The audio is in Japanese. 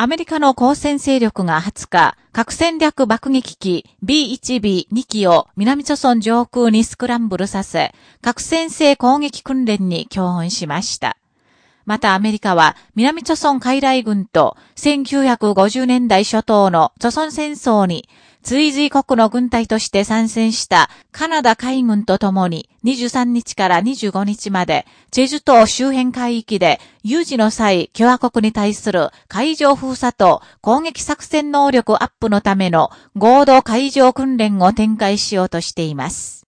アメリカの交戦勢力が20日、核戦略爆撃機 B1B2 機を南朝村上空にスクランブルさせ、核戦性攻撃訓練に共演しました。またアメリカは南朝村海来軍と1950年代初頭の朝村戦争に追随国の軍隊として参戦したカナダ海軍と共に23日から25日まで、チェジュ島周辺海域で有事の際、共和国に対する海上封鎖と攻撃作戦能力アップのための合同海上訓練を展開しようとしています。